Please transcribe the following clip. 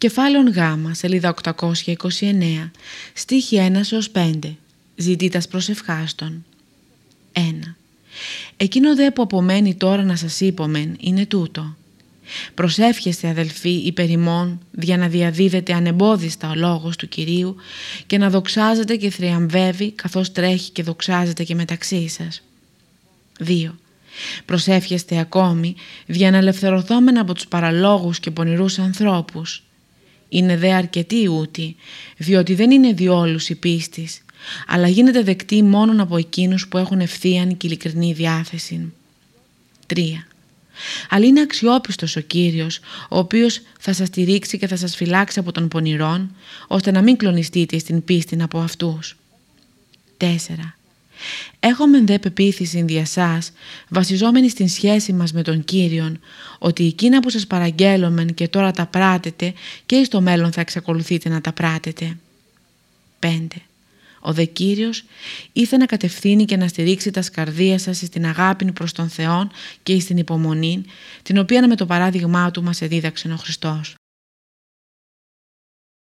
Κεφάλαιον Γ, σελίδα 829, στίχη 1 έως 5. Ζητήτας προσευχάστων. 1. Εκείνο δε που απομένει τώρα να σας είπομεν είναι τούτο. Προσεύχεστε αδελφοί υπερημών για να διαδίδετε ανεμπόδιστα ο λόγος του Κυρίου και να δοξάζετε και θριαμβεύει καθώς τρέχει και δοξάζεται και μεταξύ σας. 2. Προσεύχεστε ακόμη για να ελευθερωθόμεν από τους παραλόγους και πονηρούς ανθρώπους είναι δε αρκετή ούτη, διότι δεν είναι διόλους η πίστης, αλλά γίνεται δεκτή μόνο από εκείνους που έχουν ευθείαν και ειλικρινή διάθεση. 3. Αλλά είναι αξιόπιστος ο Κύριος, ο οποίος θα σας στηρίξει και θα σας φυλάξει από τον πονηρών, ώστε να μην κλονιστείτε στην πίστη από αυτούς. 4. Έχουμε δε πεποίθηση δια σας, βασιζόμενοι στην σχέση μας με τον Κύριον, ότι εκείνα που σας παραγγέλωμεν και τώρα τα πράτετε και στο μέλλον θα εξακολουθείτε να τα πράτετε. 5. Ο δε Κύριος ήθελε να κατευθύνει και να στηρίξει τα σκαρδία σας στην αγάπη προς τον Θεό και στην υπομονή, την οποία με το παράδειγμά Του μας εδίδαξε ο Χριστός.